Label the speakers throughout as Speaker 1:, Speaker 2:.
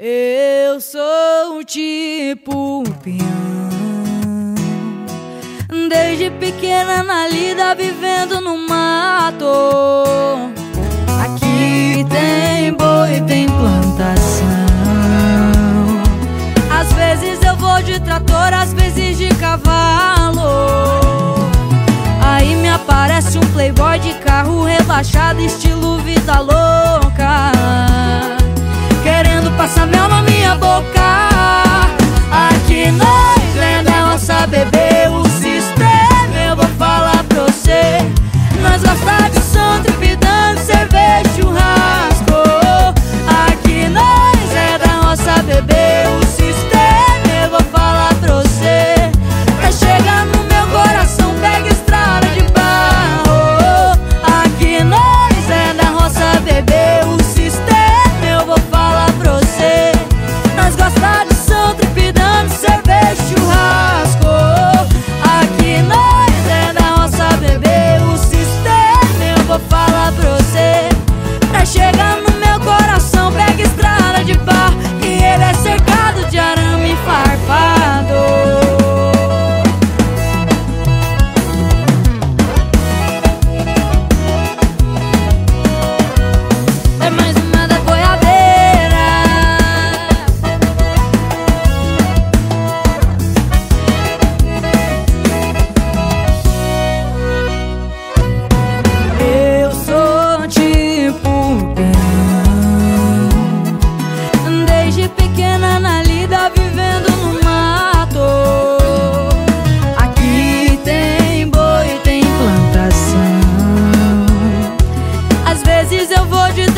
Speaker 1: Eu sou tipo peão. Desde pequena na lida vivendo no mato. Aqui tem boi, tem plantação. Às vezes eu vou de trator, às vezes de cavalo. Aí me aparece um playboy de carro rebaixado estilo vida louca boca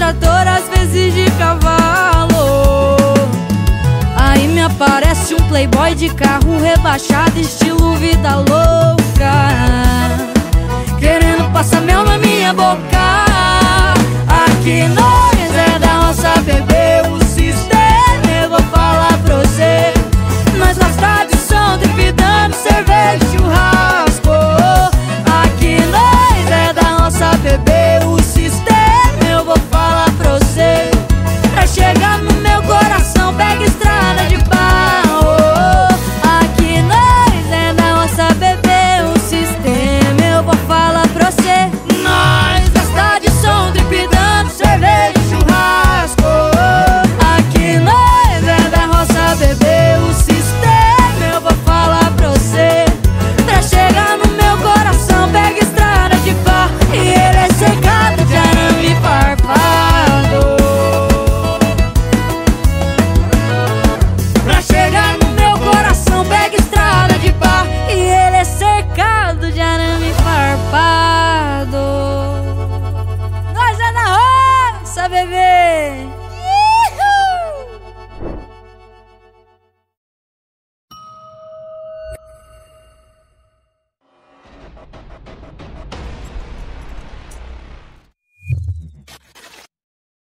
Speaker 1: trator, às vezes de cavalo. Aí me aparece um playboy de carro rebaixado, estilo vida louca. Querendo passar mel na minha boca